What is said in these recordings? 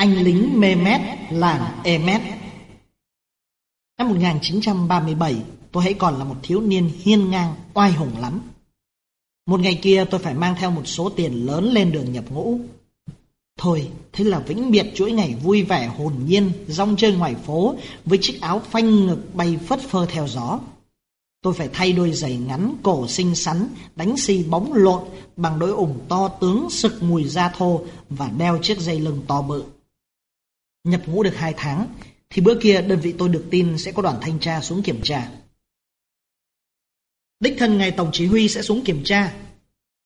anh lính Mehmet làng Emet Năm 1937 tôi hãy còn là một thiếu niên hiên ngang, oai hùng lắm. Một ngày kia tôi phải mang theo một số tiền lớn lên đường nhập ngũ. Thôi, thế là vĩnh biệt chuỗi ngày vui vẻ hồn nhiên, rong chơi ngoài phố với chiếc áo phanh ngực bay phất phơ theo gió. Tôi phải thay đôi giày ngắn, cổ xinh xắn, đánh xi bóng lộn bằng đôi ủng to tướng sực mùi da thô và đeo chiếc dây lưng to bự. Nhập ngũ được hai tháng, thì bữa kia đơn vị tôi được tin sẽ có đoàn thanh tra xuống kiểm tra. Đích thân ngài Tổng Chỉ huy sẽ xuống kiểm tra.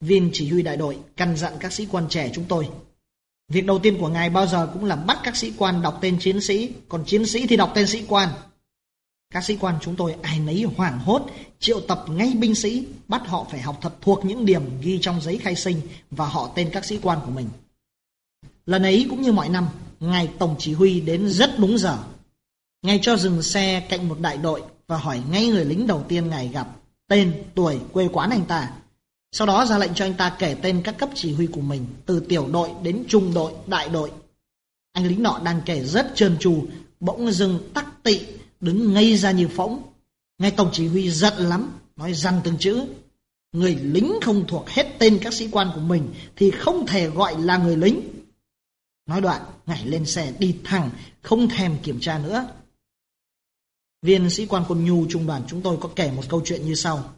Viên chỉ huy đại đội căn dặn các sĩ quan trẻ chúng tôi. Việc đầu tiên của ngài bao giờ cũng là bắt các sĩ quan đọc tên chiến sĩ, còn chiến sĩ thì đọc tên sĩ quan. Các sĩ quan chúng tôi ai nấy hoảng hốt, triệu tập ngay binh sĩ, bắt họ phải học thật thuộc những điểm ghi trong giấy khai sinh và họ tên các sĩ quan của mình. Lần ấy cũng như mọi năm, ngài tổng chỉ huy đến rất đúng giờ. Ngài cho dừng xe cạnh một đại đội và hỏi ngay người lính đầu tiên ngài gặp, tên, tuổi, quê quán anh ta. Sau đó ra lệnh cho anh ta kể tên các cấp chỉ huy của mình, từ tiểu đội đến trung đội, đại đội. Anh lính nọ đang kể rất trơn tru, bỗng dưng tắc tị đứng ngây ra như phỗng. Ngài tổng chỉ huy giận lắm, nói răn từng chữ. Người lính không thuộc hết tên các sĩ quan của mình thì không thể gọi là người lính. Nói đoạn, nhảy lên xe đi thẳng, không thèm kiểm tra nữa. Viên sĩ quan quân nhu trung đoàn chúng tôi có kể một câu chuyện như sau.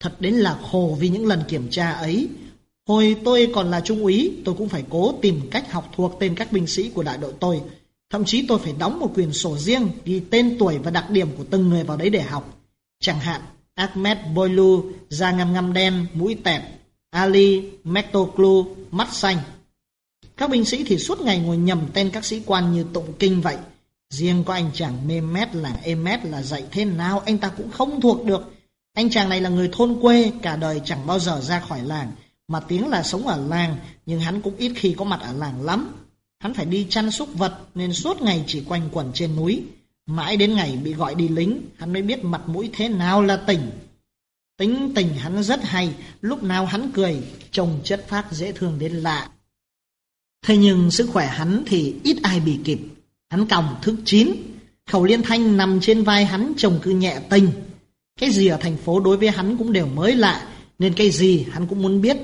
Thật đến là khổ vì những lần kiểm tra ấy. Hồi tôi còn là trung úy, tôi cũng phải cố tìm cách học thuộc tên các binh sĩ của đại đội tôi. Thậm chí tôi phải đóng một quyển sổ riêng ghi tên tuổi và đặc điểm của từng người vào đấy để học. Chẳng hạn Ahmed Boilu, da ngăm ngăm đen, mũi tẹt, Ali, Mektoklu, mắt xanh. Các binh sĩ thì suốt ngày ngồi nhầm tên các sĩ quan như tụng kinh vậy. Riêng có anh chàng Mehmet là Emet là dạy thế nào anh ta cũng không thuộc được. Anh chàng này là người thôn quê, cả đời chẳng bao giờ ra khỏi làng. Mà tiếng là sống ở làng, nhưng hắn cũng ít khi có mặt ở làng lắm. Hắn phải đi chăn súc vật nên suốt ngày chỉ quanh quẩn trên núi. Mãi đến ngày bị gọi đi lính, hắn mới biết mặt mũi thế nào là tỉnh. Tính tình hắn rất hay, lúc nào hắn cười, trông chất phát dễ thương đến lạ. Thế nhưng sức khỏe hắn thì ít ai bị kịp. Hắn còng thức chín, khẩu liên thanh nằm trên vai hắn trông cứ nhẹ tinh. Cái gì ở thành phố đối với hắn cũng đều mới lạ, nên cái gì hắn cũng muốn biết.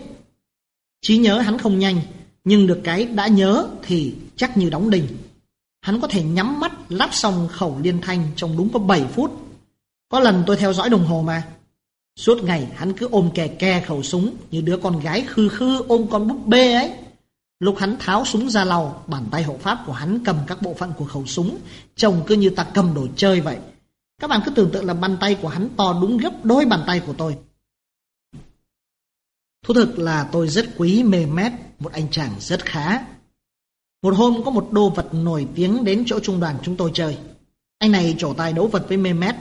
Trí nhớ hắn không nhanh, nhưng được cái đã nhớ thì chắc như đóng đinh. Hắn có thể nhắm mắt lắp xong khẩu liên thanh trong đúng có 7 phút. Có lần tôi theo dõi đồng hồ mà. Suốt ngày hắn cứ ôm kè kè khẩu súng như đứa con gái khư khư ôm con búp bê ấy. Lúc hắn tháo súng ra lầu, bàn tay hộ pháp của hắn cầm các bộ phận của khẩu súng, trông cứ như ta cầm đồ chơi vậy. Các bạn cứ tưởng tượng là bàn tay của hắn to đúng gấp đôi bàn tay của tôi. Thú thực là tôi rất quý mê mét, một anh chàng rất khá. Một hôm có một đô vật nổi tiếng đến chỗ trung đoàn chúng tôi chơi. Anh này trổ tài đấu vật với mê mét.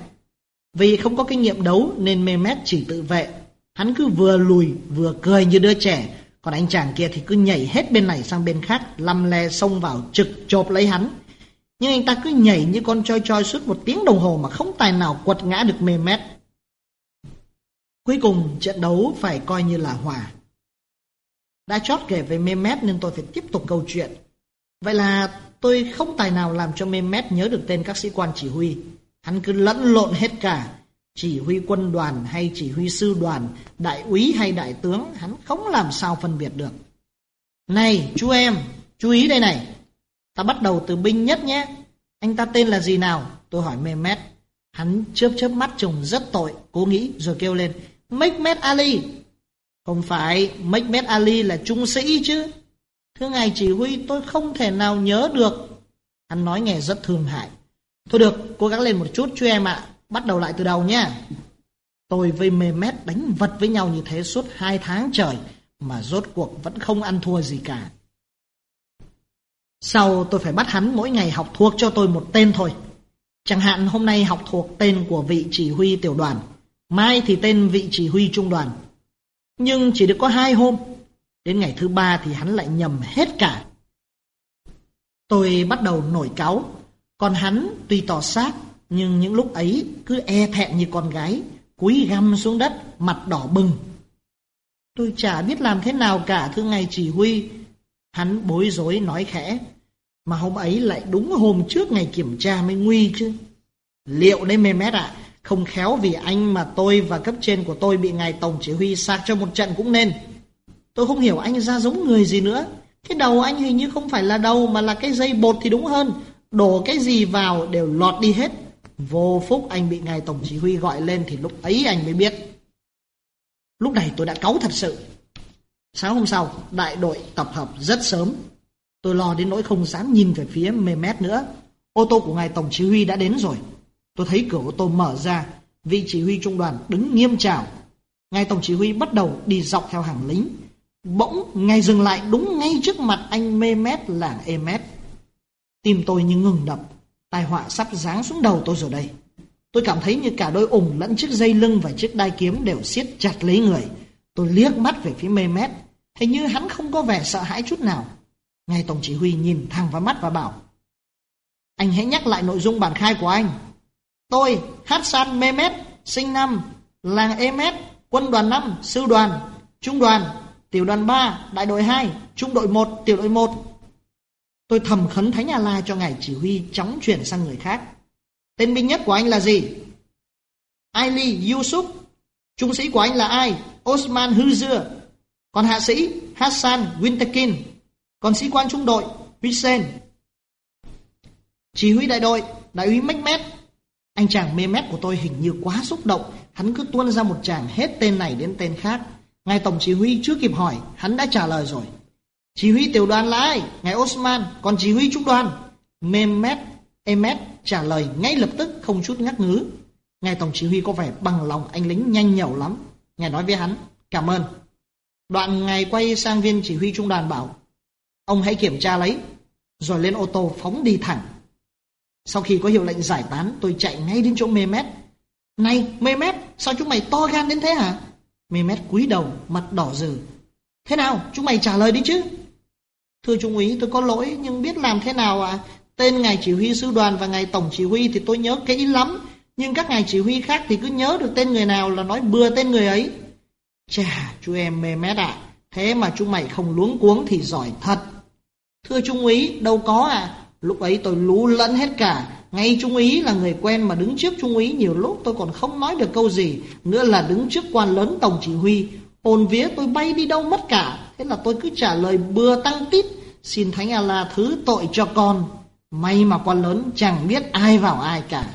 Vì không có kinh nghiệm đấu nên mê mét chỉ tự vệ. Hắn cứ vừa lùi vừa cười như đứa trẻ. Còn anh chàng kia thì cứ nhảy hết bên này sang bên khác, lăm le xông vào trực chộp lấy hắn. Nhưng anh ta cứ nhảy như con choi choi suốt một tiếng đồng hồ mà không tài nào quật ngã được mê mét. Cuối cùng trận đấu phải coi như là hòa. Đã chót kể về Mehmet nên tôi phải tiếp tục câu chuyện. Vậy là tôi không tài nào làm cho Mehmet nhớ được tên các sĩ quan chỉ huy. Hắn cứ lẫn lộn hết cả. Chỉ huy quân đoàn hay chỉ huy sư đoàn, đại úy hay đại tướng, hắn không làm sao phân biệt được. Này, chú em, chú ý đây này. Ta bắt đầu từ binh nhất nhé. Anh ta tên là gì nào? Tôi hỏi Mehmet. Hắn chớp chớp mắt trông rất tội, cố nghĩ rồi kêu lên. Mehmet Ali. Không phải, Mehmet Ali là trung sĩ chứ. Thưa ngài chỉ huy tôi không thể nào nhớ được. Hắn nói nghe rất thương hại. Thôi được, cố gắng lên một chút chú em ạ. Bắt đầu lại từ đầu nha. Tôi với Mehmet đánh vật với nhau như thế suốt hai tháng trời mà rốt cuộc vẫn không ăn thua gì cả. Sau tôi phải bắt hắn mỗi ngày học thuộc cho tôi một tên thôi. Chẳng hạn hôm nay học thuộc tên của vị chỉ huy tiểu đoàn, mai thì tên vị chỉ huy trung đoàn. Nhưng chỉ được có hai hôm, đến ngày thứ ba thì hắn lại nhầm hết cả. Tôi bắt đầu nổi cáu, còn hắn tuy tỏ xác, nhưng những lúc ấy cứ e thẹn như con gái, cúi găm xuống đất, mặt đỏ bừng. Tôi chả biết làm thế nào cả thưa ngài chỉ huy. Hắn bối rối nói khẽ, mà hôm ấy lại đúng hôm trước ngày kiểm tra mới nguy chứ. Liệu đấy mê mét ạ, không khéo vì anh mà tôi và cấp trên của tôi bị ngài tổng chỉ huy sạc cho một trận cũng nên. Tôi không hiểu anh ra giống người gì nữa. Cái đầu anh hình như không phải là đầu mà là cái dây bột thì đúng hơn. Đổ cái gì vào đều lọt đi hết. Vô phúc anh bị ngài tổng chỉ huy gọi lên thì lúc ấy anh mới biết. Lúc này tôi đã cáu thật sự. Sáng hôm sau, đại đội tập hợp rất sớm. Tôi lo đến nỗi không dám nhìn về phía mê mét nữa. Ô tô của ngài tổng chỉ huy đã đến rồi. Tôi thấy cửa ô tô mở ra, vị chỉ huy trung đoàn đứng nghiêm chào. Ngài tổng chỉ huy bắt đầu đi dọc theo hàng lính. Bỗng ngài dừng lại đúng ngay trước mặt anh mê mét là Emet. Tim tôi như ngừng đập, tai họa sắp giáng xuống đầu tôi rồi đây. Tôi cảm thấy như cả đôi ủng lẫn chiếc dây lưng và chiếc đai kiếm đều siết chặt lấy người. Tôi liếc mắt về phía mê mét, hình như hắn không có vẻ sợ hãi chút nào. Ngài Tổng Chỉ huy nhìn thẳng vào mắt và bảo Anh hãy nhắc lại nội dung bản khai của anh. Tôi, Hassan Mehmet, sinh năm, làng Emet, quân đoàn 5, sư đoàn, trung đoàn, tiểu đoàn 3, đại đội 2, trung đội 1, tiểu đội 1. Tôi thầm khấn Thánh A-La cho ngài chỉ huy chóng chuyển sang người khác. Tên binh nhất của anh là gì? Ali Yusuf. Trung sĩ của anh là ai? Osman Huzur. Còn hạ sĩ Hassan Winterkin. Còn sĩ quan trung đội Hussein. Chỉ huy đại đội, đại úy Mehmet. Anh chàng Mehmet của tôi hình như quá xúc động, hắn cứ tuôn ra một chàng hết tên này đến tên khác. Ngài tổng chỉ huy chưa kịp hỏi, hắn đã trả lời rồi. Chỉ huy tiểu đoàn là ai? Ngài Osman, còn chỉ huy trung đoàn? Mehmet Emet trả lời ngay lập tức không chút ngắt ngứ. Ngài tổng chỉ huy có vẻ bằng lòng anh lính nhanh nhẩu lắm. Ngài nói với hắn, cảm ơn. Đoạn ngài quay sang viên chỉ huy trung đoàn bảo, ông hãy kiểm tra lấy, rồi lên ô tô phóng đi thẳng. Sau khi có hiệu lệnh giải tán, tôi chạy ngay đến chỗ Mehmet. Này, Mehmet, sao chúng mày to gan đến thế hả? Mehmet cúi đầu, mặt đỏ rừ. Thế nào, chúng mày trả lời đi chứ? Thưa Trung úy, tôi có lỗi, nhưng biết làm thế nào ạ? À? Tên ngài chỉ huy sư đoàn và ngài tổng chỉ huy thì tôi nhớ kỹ lắm. Nhưng các ngài chỉ huy khác thì cứ nhớ được tên người nào là nói bừa tên người ấy. Chà, chú em mê mét ạ. Thế mà chúng mày không luống cuống thì giỏi thật. Thưa Trung úy, đâu có à. Lúc ấy tôi lú lẫn hết cả. Ngay Trung úy là người quen mà đứng trước Trung úy nhiều lúc tôi còn không nói được câu gì. Nữa là đứng trước quan lớn tổng chỉ huy. Hồn vía tôi bay đi đâu mất cả. Thế là tôi cứ trả lời, bừa tăng tít. Xin Thánh Allah thứ tội cho con. May mà quan lớn, chẳng biết ai vào ai cả.